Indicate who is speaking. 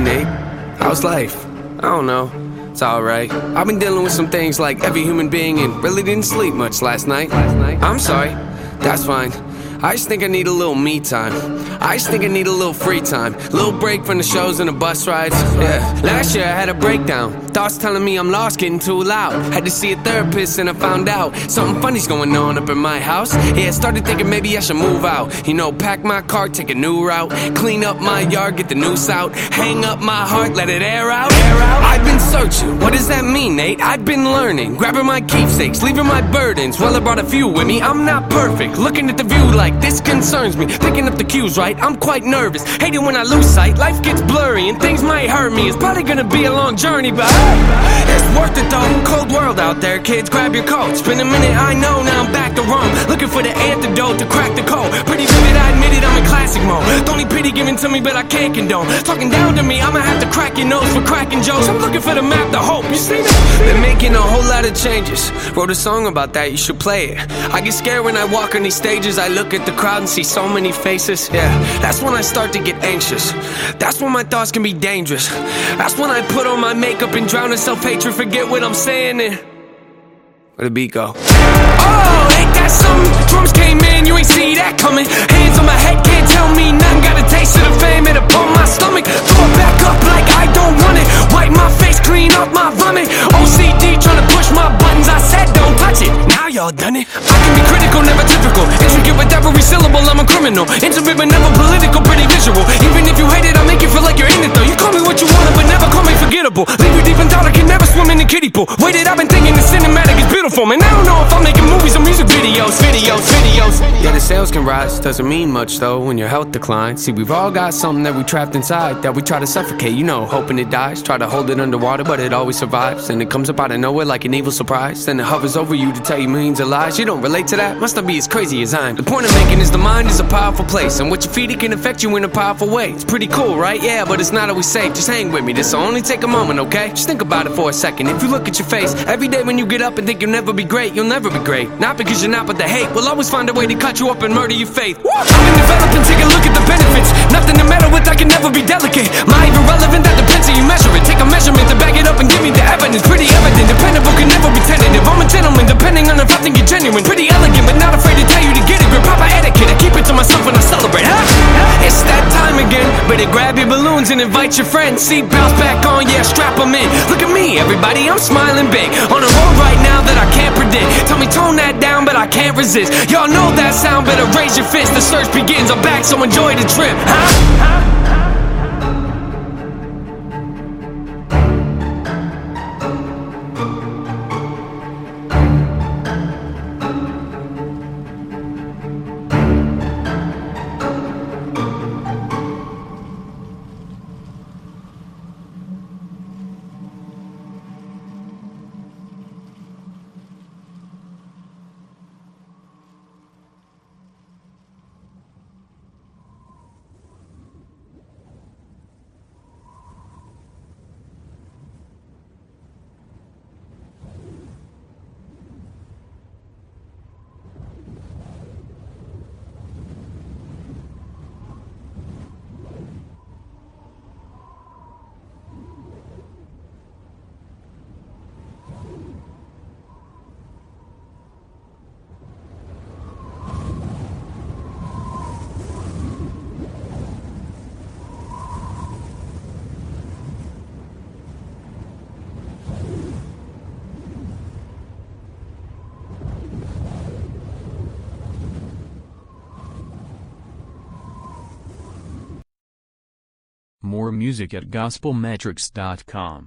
Speaker 1: Nate. How's life? I don't know. It's alright. I've been dealing with some things like every human being and really didn't sleep much. Last night? I'm sorry. That's fine. I just think I need a little me time. I just think I need a little free time. Little break from the shows and the bus rides. Yeah. Last year I had a breakdown. Thoughts telling me I'm lost, getting too loud. Had to see a therapist and I found out something funny's going on up in my house. Yeah, started thinking maybe I should move out. You know, pack my car, take a new route. Clean up my yard, get the noose out. Hang up my heart, let it air out. Air out. I've been searching. What does that mean, Nate? I've been learning. Grabbing my keepsakes, leaving my burdens. Well, I brought a few with me. I'm not perfect. Looking at the view like this concerns me. Picking up the cues right. I'm quite nervous. Hating when I lose sight. Life gets blurry and things might hurt me. It's probably gonna be a long journey, but it's worth it though. Cold world out there, kids. Grab your coats. Spend a minute, I know. Now I'm back to Rome. Looking for the antidote to crack the The only pity given to me, but I can't condone. Talking down to me, I'ma have to crack your nose for cracking jokes. I'm looking for the map, the hope. You see that? Been making a whole lot of changes. Wrote a song about that. You should play it. I get scared when I walk on these stages. I look at the crowd and see so many faces. Yeah, that's when I start to get anxious. That's when my thoughts can be dangerous. That's when I put on my makeup and drown in self hatred. Forget what I'm saying. And where the beat go? Oh, vomit. OCD trying to push my buttons. I said don't touch it. Now y'all done it. I can be critical, never typical. Intricate with every syllable, I'm a criminal. Intimate but never political, pretty visual. Even if you hate it, I make you feel like you're in it though. You call me what you want, but never call me forgettable. Leave you deep in thought, I can never swim in the kiddie pool. Waited, I've been thinking the cinematic is beautiful, man. I don't know if I'm making movies or music videos, videos, videos. Yeah, the sales can rise, doesn't mean much though when your health declines. See, we've all got something that we trapped inside that we try to suffocate, you know, hoping it dies. Try to hold it underwater, but it always survives. And it comes up out of nowhere like an evil surprise. Then it hovers over you to tell you millions of lies. You don't relate to that? Must not be as crazy as I'm. The point I'm making is the mind is a powerful place, and what you feed it can affect you in a powerful way. It's pretty cool, right? Yeah, but it's not always safe. Just hang with me. This'll only take a moment, okay? Just think about it for a second. If you look at your face every day when you get up and think you'll never be great, you'll never be great. Not because you're not, but the hate will always find a way to cut you up and murder your faith. I've been developing, take a look at the benefits. Nothing to meddle with, I can never be delicate. My irrelevant, that depends how you measure it. Take a measurement to back it up and give me the evidence. Pretty evident, dependable can never be tentative. I'm a gentleman, depending on if I think you're genuine. Pretty and invite your friends. Seat belts back on, yeah, strap them in. Look at me, everybody, I'm smiling big. On a road right now that I can't predict. Tell me tone that down, but I can't resist. Y'all know that sound, better raise your fist. The search begins, I'm back, so enjoy the trip. Huh?
Speaker 2: More music at gospelmetrics.com.